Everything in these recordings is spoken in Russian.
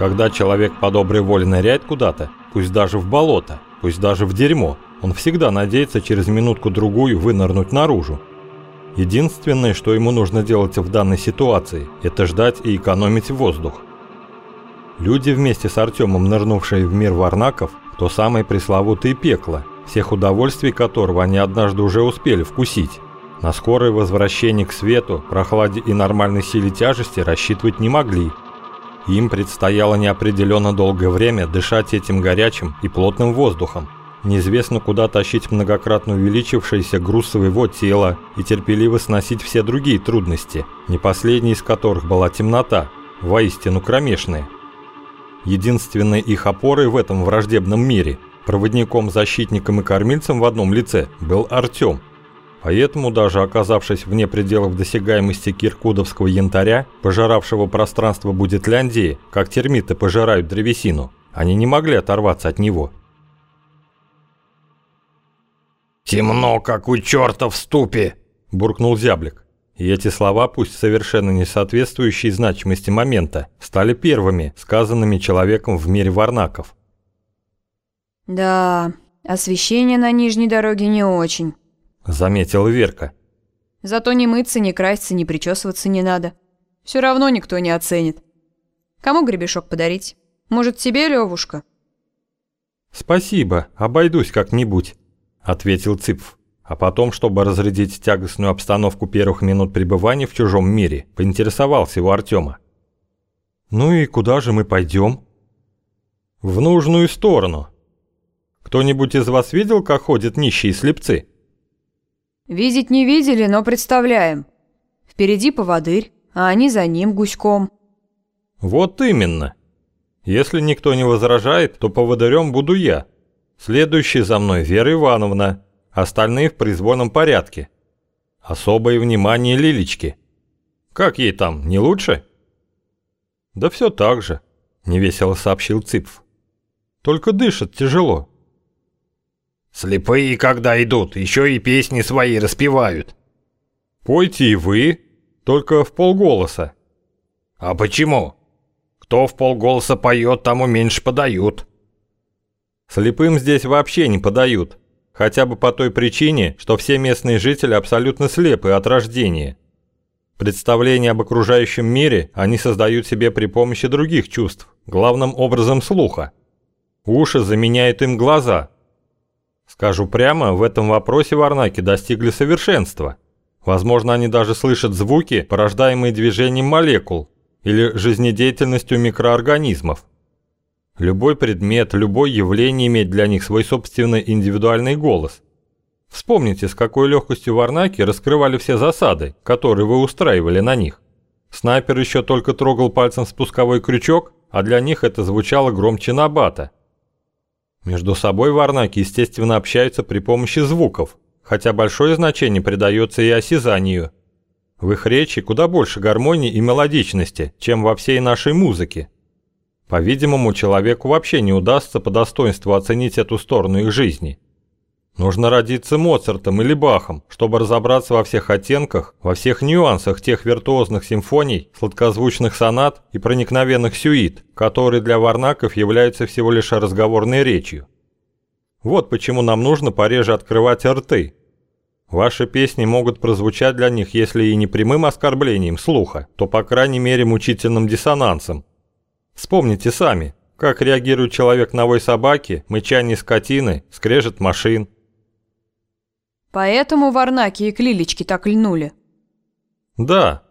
Когда человек по доброй воле ныряет куда-то, пусть даже в болото, пусть даже в дерьмо, он всегда надеется через минутку-другую вынырнуть наружу. Единственное, что ему нужно делать в данной ситуации, это ждать и экономить воздух. Люди вместе с Артемом, нырнувшие в мир варнаков, то самое пресловутое пекло, всех удовольствий которого они однажды уже успели вкусить. На скорое возвращение к свету, прохладе и нормальной силе тяжести рассчитывать не могли. Им предстояло неопределенно долгое время дышать этим горячим и плотным воздухом, неизвестно куда тащить многократно увеличившееся груз своего тела и терпеливо сносить все другие трудности, не последней из которых была темнота, воистину кромешная. Единственной их опорой в этом враждебном мире, проводником, защитником и кормильцем в одном лице, был Артем. Поэтому, даже оказавшись вне пределов досягаемости киркудовского янтаря, пожиравшего пространство Будетляндии, как термиты пожирают древесину, они не могли оторваться от него. «Темно, как у черта в ступе!» – буркнул зяблик. И эти слова, пусть совершенно не соответствующие значимости момента, стали первыми, сказанными человеком в мире варнаков. «Да, освещение на нижней дороге не очень», – заметила Верка. «Зато не мыться, не краситься, не причесываться не надо. Все равно никто не оценит. Кому гребешок подарить? Может, тебе, Левушка?» «Спасибо, обойдусь как-нибудь», – ответил Цыпф. А потом, чтобы разрядить тягостную обстановку первых минут пребывания в чужом мире, поинтересовался у Артема. «Ну и куда же мы пойдем?» «В нужную сторону. Кто-нибудь из вас видел, как ходят нищие слепцы?» «Видеть не видели, но представляем. Впереди поводырь, а они за ним гуськом». «Вот именно. Если никто не возражает, то поводырем буду я. Следующий за мной Вера Ивановна» остальные в произвольном порядке. Особое внимание Лилечки. Как ей там, не лучше? Да все так же, невесело сообщил Цыпф. Только дышит тяжело. Слепые, когда идут, еще и песни свои распевают. Пойте и вы, только в полголоса. А почему? Кто в полголоса поет, тому меньше подают. Слепым здесь вообще не подают. Хотя бы по той причине, что все местные жители абсолютно слепы от рождения. Представление об окружающем мире они создают себе при помощи других чувств, главным образом слуха. Уши заменяют им глаза. Скажу прямо, в этом вопросе варнаки достигли совершенства. Возможно, они даже слышат звуки, порождаемые движением молекул или жизнедеятельностью микроорганизмов. Любой предмет, любое явление имеет для них свой собственный индивидуальный голос. Вспомните, с какой легкостью варнаки раскрывали все засады, которые вы устраивали на них. Снайпер еще только трогал пальцем спусковой крючок, а для них это звучало громче набата. Между собой варнаки, естественно, общаются при помощи звуков, хотя большое значение придается и осязанию. В их речи куда больше гармонии и мелодичности, чем во всей нашей музыке. По-видимому, человеку вообще не удастся по достоинству оценить эту сторону их жизни. Нужно родиться Моцартом или Бахом, чтобы разобраться во всех оттенках, во всех нюансах тех виртуозных симфоний, сладкозвучных сонат и проникновенных сюит, которые для варнаков являются всего лишь разговорной речью. Вот почему нам нужно пореже открывать рты. Ваши песни могут прозвучать для них, если и не прямым оскорблением слуха, то по крайней мере мучительным диссонансом, Вспомните сами, как реагирует человек на вой собаки, мычание скотины, скрежет машин. Поэтому варнаки и клилечки так льнули. Да.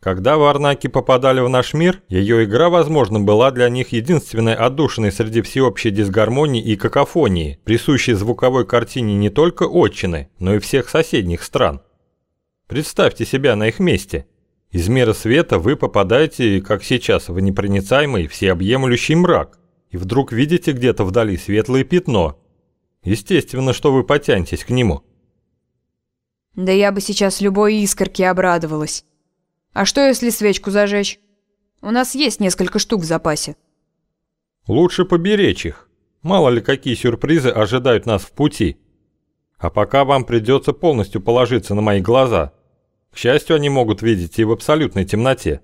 Когда варнаки попадали в наш мир, ее игра, возможно, была для них единственной отдушиной среди всеобщей дисгармонии и какофонии, присущей звуковой картине не только отчины, но и всех соседних стран. Представьте себя на их месте – из мира света вы попадаете, как сейчас, в непроницаемый, всеобъемлющий мрак, и вдруг видите где-то вдали светлое пятно. Естественно, что вы потянетесь к нему. Да я бы сейчас любой искорке обрадовалась. А что, если свечку зажечь? У нас есть несколько штук в запасе. Лучше поберечь их. Мало ли какие сюрпризы ожидают нас в пути. А пока вам придется полностью положиться на мои глаза – к счастью, они могут видеть и в абсолютной темноте.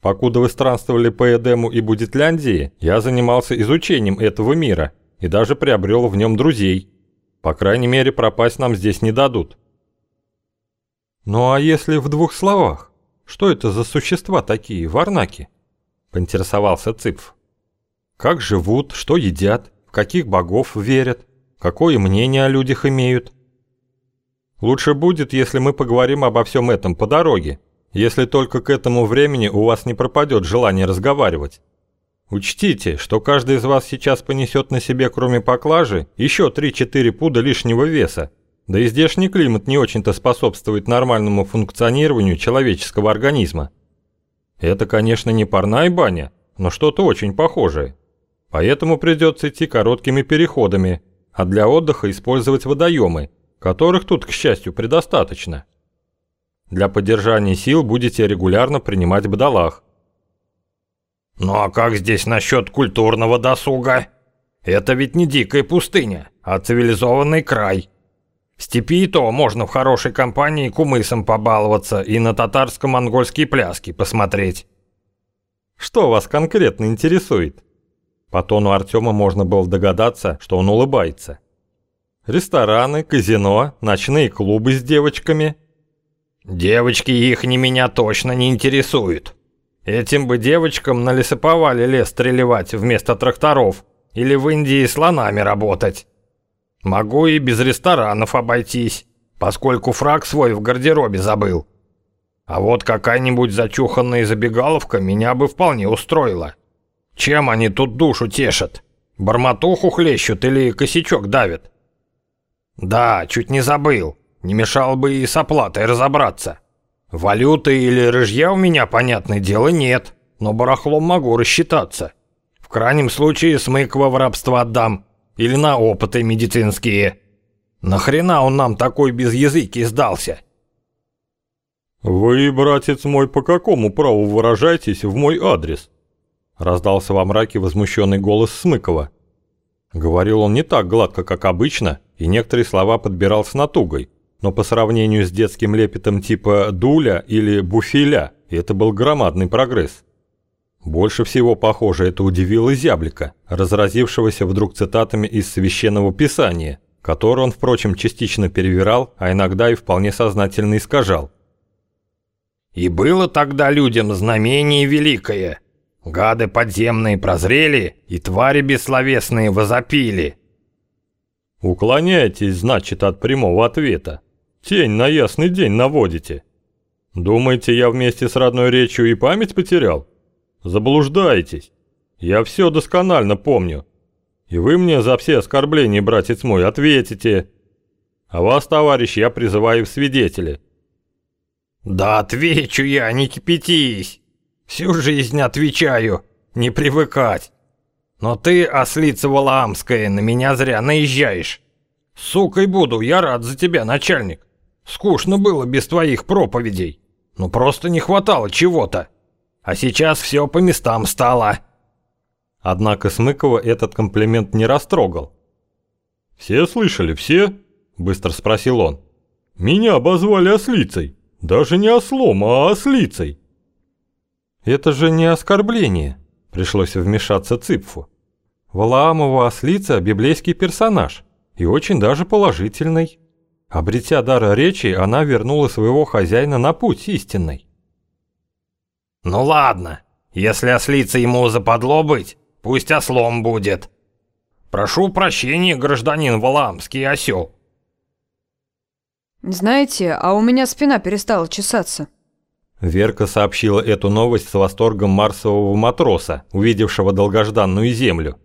Покуда вы странствовали по Эдему и Будетляндии, я занимался изучением этого мира и даже приобрел в нем друзей. По крайней мере, пропасть нам здесь не дадут. Ну а если в двух словах? Что это за существа такие, варнаки? Поинтересовался Цыпф. Как живут, что едят, в каких богов верят, какое мнение о людях имеют? Лучше будет, если мы поговорим обо всем этом по дороге, если только к этому времени у вас не пропадет желание разговаривать. Учтите, что каждый из вас сейчас понесет на себе, кроме поклажи, еще 3-4 пуда лишнего веса. Да и здешний климат не очень-то способствует нормальному функционированию человеческого организма. Это, конечно, не парная баня, но что-то очень похожее. Поэтому придется идти короткими переходами, а для отдыха использовать водоемы, которых тут, к счастью, предостаточно. Для поддержания сил будете регулярно принимать бдалах. Ну а как здесь насчет культурного досуга? Это ведь не дикая пустыня, а цивилизованный край. Степи и то можно в хорошей компании кумысом побаловаться и на татарско-монгольские пляски посмотреть. Что вас конкретно интересует? По тону Артема можно было догадаться, что он улыбается. Рестораны, казино, ночные клубы с девочками – Девочки их не меня точно не интересуют. Этим бы девочкам на лесоповале лес стреливать вместо тракторов или в Индии слонами работать. Могу и без ресторанов обойтись, поскольку фраг свой в гардеробе забыл. А вот какая-нибудь зачуханная забегаловка меня бы вполне устроила. Чем они тут душу тешат? Бормотуху хлещут или косячок давят? Да, чуть не забыл. Не мешало бы и с оплатой разобраться. Валюты или рыжья у меня, понятное дело, нет, но барахлом могу рассчитаться. В крайнем случае смыква в рабство отдам или на опыты медицинские. Нахрена он нам такой без языки сдался? «Вы, братец мой, по какому праву выражаетесь в мой адрес?» Раздался во мраке возмущенный голос Смыкова. Говорил он не так гладко, как обычно, и некоторые слова подбирал с натугой, но по сравнению с детским лепетом типа «дуля» или «буфиля» это был громадный прогресс. Больше всего, похоже, это удивило Зяблика, разразившегося вдруг цитатами из Священного Писания, которые он, впрочем, частично перевирал, а иногда и вполне сознательно искажал. «И было тогда людям знамение великое. Гады подземные прозрели, и твари бессловесные возопили». «Уклоняйтесь, значит, от прямого ответа», Тень на ясный день наводите. Думаете, я вместе с родной речью и память потерял? Заблуждаетесь. Я все досконально помню. И вы мне за все оскорбления, братец мой, ответите. А вас, товарищ, я призываю в свидетели. Да отвечу я, не кипятись. Всю жизнь отвечаю, не привыкать. Но ты, ослица Валаамская, на меня зря наезжаешь. Сукой буду, я рад за тебя, начальник. Скучно было без твоих проповедей. Ну просто не хватало чего-то. А сейчас все по местам стало. Однако Смыкова этот комплимент не растрогал. «Все слышали, все?» – быстро спросил он. «Меня обозвали ослицей. Даже не ослом, а ослицей». «Это же не оскорбление», – пришлось вмешаться Цыпфу. «Валаамова ослица – библейский персонаж, и очень даже положительный». Обретя дар речи, она вернула своего хозяина на путь истинный. «Ну ладно, если ослица ему западло быть, пусть ослом будет. Прошу прощения, гражданин Валамский осел». «Знаете, а у меня спина перестала чесаться». Верка сообщила эту новость с восторгом марсового матроса, увидевшего долгожданную землю.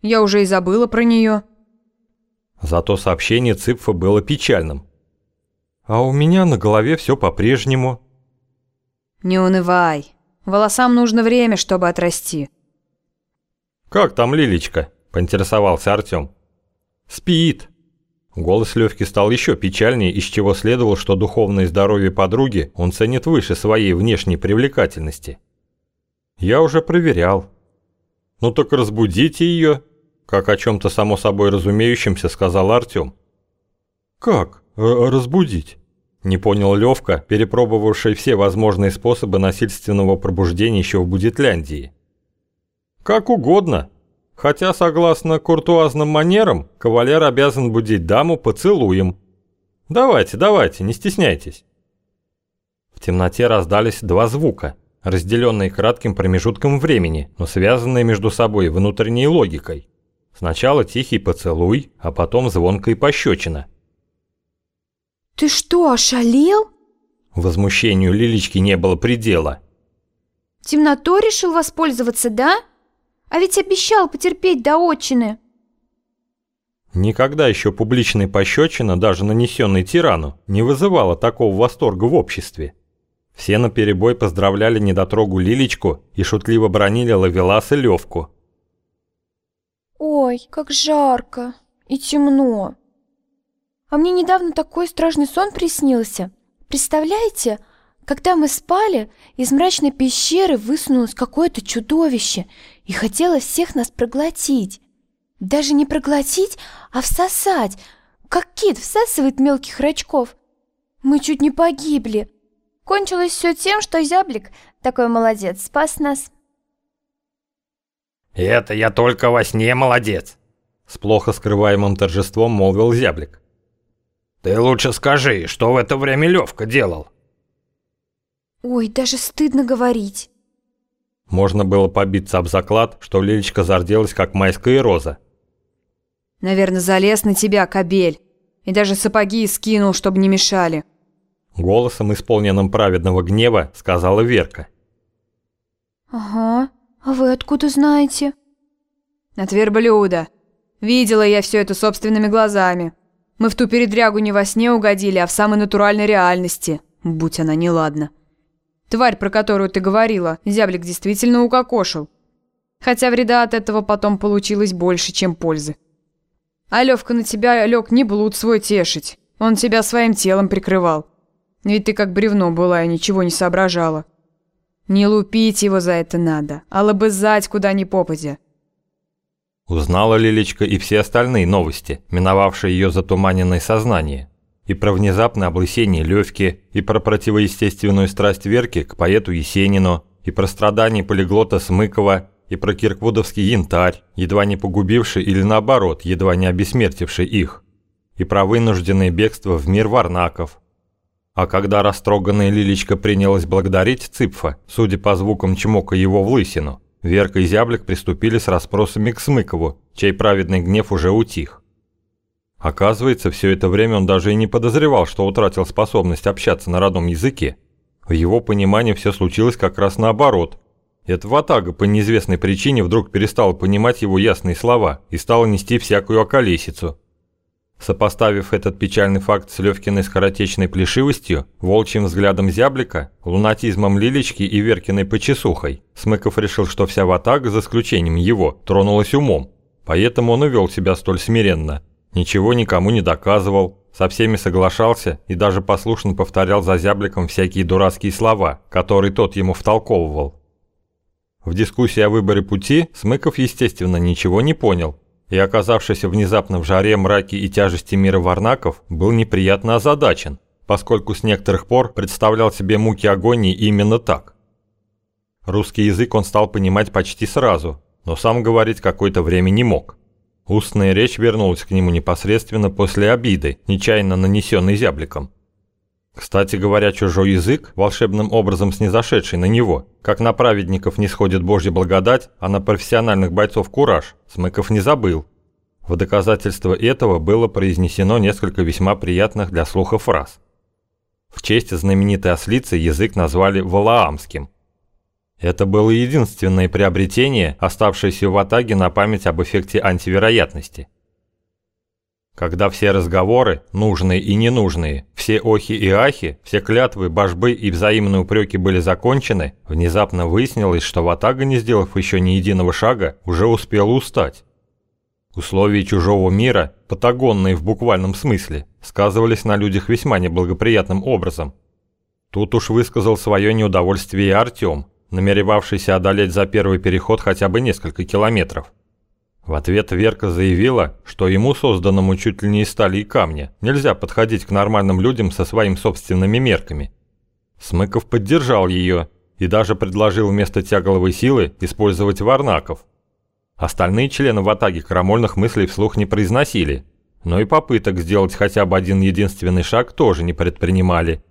«Я уже и забыла про нее». Зато сообщение Цыпфа было печальным. «А у меня на голове все по-прежнему». «Не унывай. Волосам нужно время, чтобы отрасти». «Как там Лилечка?» – поинтересовался Артем. «Спит». Голос Левки стал еще печальнее, из чего следовало, что духовное здоровье подруги он ценит выше своей внешней привлекательности. «Я уже проверял». «Ну так разбудите ее», как о чем-то само собой разумеющемся сказал Артем. «Как? Э разбудить?» Не понял Левка, перепробовавший все возможные способы насильственного пробуждения еще в Будетляндии. Как угодно. Хотя, согласно куртуазным манерам, кавалер обязан будить даму поцелуем. Давайте, давайте, не стесняйтесь. В темноте раздались два звука, разделенные кратким промежутком времени, но связанные между собой внутренней логикой. Сначала тихий поцелуй, а потом звонкая пощечина. «Ты что, ошалел?» Возмущению Лилички не было предела. «Темнотой решил воспользоваться, да? А ведь обещал потерпеть до отчины». Никогда еще публичная пощечина, даже нанесенной тирану, не вызывала такого восторга в обществе. Все наперебой поздравляли недотрогу Лилечку и шутливо бронили Лавелас и Левку. «Ой, как жарко и темно. А мне недавно такой страшный сон приснился. Представляете, когда мы спали, из мрачной пещеры высунулось какое-то чудовище и хотело всех нас проглотить. Даже не проглотить, а всосать, как кит всасывает мелких рачков. Мы чуть не погибли. Кончилось все тем, что зяблик, такой молодец, спас нас. «Это я только во сне молодец», — с плохо скрываемым торжеством молвил зяблик. Ты лучше скажи, что в это время Левка делал? Ой, даже стыдно говорить. Можно было побиться об заклад, что Лилечка зарделась, как майская роза. Наверное, залез на тебя, кобель, и даже сапоги скинул, чтобы не мешали. Голосом, исполненным праведного гнева, сказала Верка. Ага, а вы откуда знаете? От верблюда. Видела я все это собственными глазами. Мы в ту передрягу не во сне угодили, а в самой натуральной реальности, будь она неладна. Тварь, про которую ты говорила, зяблик действительно укокошил. Хотя вреда от этого потом получилось больше, чем пользы. А Левка на тебя лег не блуд свой тешить. Он тебя своим телом прикрывал. Ведь ты как бревно была и ничего не соображала. Не лупить его за это надо, а лобызать куда ни попадя. Узнала Лилечка и все остальные новости, миновавшие ее затуманенное сознание. И про внезапное облысение Левки, и про противоестественную страсть Верки к поэту Есенину, и про страдания полиглота Смыкова, и про кирквудовский янтарь, едва не погубивший или наоборот, едва не обессмертивший их, и про вынужденное бегство в мир варнаков. А когда растроганная Лилечка принялась благодарить Цыпфа, судя по звукам чмока его в лысину, Верка и Зяблик приступили с расспросами к Смыкову, чей праведный гнев уже утих. Оказывается, все это время он даже и не подозревал, что утратил способность общаться на родном языке. В его понимании все случилось как раз наоборот. Эта ватага по неизвестной причине вдруг перестала понимать его ясные слова и стала нести всякую околесицу. Сопоставив этот печальный факт с Левкиной скоротечной плешивостью, волчьим взглядом зяблика, лунатизмом Лилечки и Веркиной почесухой, Смыков решил, что вся ватага, за исключением его, тронулась умом. Поэтому он и вел себя столь смиренно. Ничего никому не доказывал, со всеми соглашался и даже послушно повторял за зябликом всякие дурацкие слова, которые тот ему втолковывал. В дискуссии о выборе пути Смыков, естественно, ничего не понял, и, оказавшись внезапно в жаре, мраке и тяжести мира варнаков, был неприятно озадачен, поскольку с некоторых пор представлял себе муки агонии именно так. Русский язык он стал понимать почти сразу, но сам говорить какое-то время не мог. Устная речь вернулась к нему непосредственно после обиды, нечаянно нанесенной зябликом. Кстати говоря, чужой язык, волшебным образом снизошедший на него, как на праведников не сходит Божья благодать, а на профессиональных бойцов кураж, Смыков не забыл. В доказательство этого было произнесено несколько весьма приятных для слуха фраз. В честь знаменитой ослицы язык назвали Валаамским. Это было единственное приобретение, оставшееся в Атаге на память об эффекте антивероятности. Когда все разговоры, нужные и ненужные, все охи и ахи, все клятвы, божбы и взаимные упреки были закончены, внезапно выяснилось, что Ватага, не сделав еще ни единого шага, уже успела устать. Условия чужого мира, патагонные в буквальном смысле, сказывались на людях весьма неблагоприятным образом. Тут уж высказал свое неудовольствие и Артем, намеревавшийся одолеть за первый переход хотя бы несколько километров. В ответ Верка заявила, что ему, созданному чуть ли не из стали и камня, нельзя подходить к нормальным людям со своими собственными мерками. Смыков поддержал ее и даже предложил вместо тягловой силы использовать варнаков. Остальные члены ватаги крамольных мыслей вслух не произносили, но и попыток сделать хотя бы один единственный шаг тоже не предпринимали.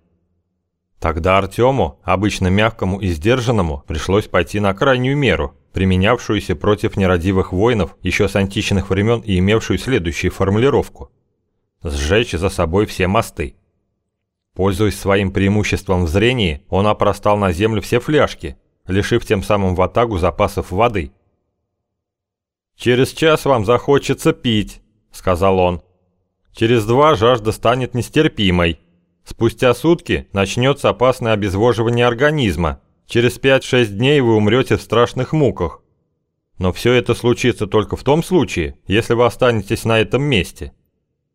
Тогда Артему, обычно мягкому и сдержанному, пришлось пойти на крайнюю меру – применявшуюся против нерадивых воинов еще с античных времен и имевшую следующую формулировку – сжечь за собой все мосты. Пользуясь своим преимуществом в зрении, он опростал на землю все фляжки, лишив тем самым ватагу запасов воды. «Через час вам захочется пить», – сказал он. «Через два жажда станет нестерпимой. Спустя сутки начнется опасное обезвоживание организма, Через 5-6 дней вы умрете в страшных муках. Но все это случится только в том случае, если вы останетесь на этом месте.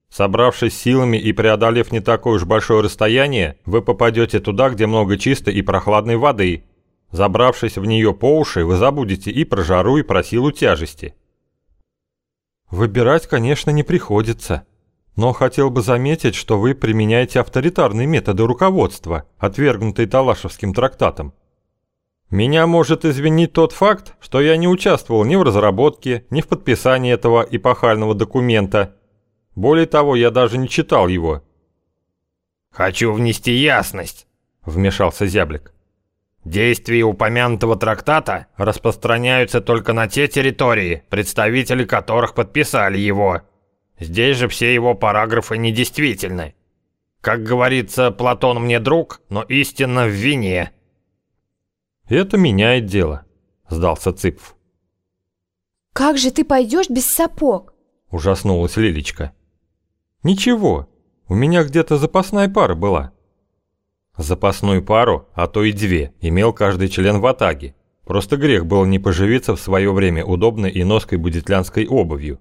Собравшись силами и преодолев не такое уж большое расстояние, вы попадете туда, где много чистой и прохладной воды. Забравшись в нее по уши, вы забудете и про жару, и про силу тяжести. Выбирать, конечно, не приходится. Но хотел бы заметить, что вы применяете авторитарные методы руководства, отвергнутые Талашевским трактатом. Меня может извинить тот факт, что я не участвовал ни в разработке, ни в подписании этого эпохального документа. Более того, я даже не читал его. «Хочу внести ясность», — вмешался Зяблик. «Действия упомянутого трактата распространяются только на те территории, представители которых подписали его. Здесь же все его параграфы недействительны. Как говорится, Платон мне друг, но истинно в вине». «Это меняет дело», – сдался Цыпов. «Как же ты пойдешь без сапог?» – ужаснулась Лилечка. «Ничего, у меня где-то запасная пара была». Запасную пару, а то и две, имел каждый член в Атаге. Просто грех было не поживиться в свое время удобной и ноской будетлянской обувью.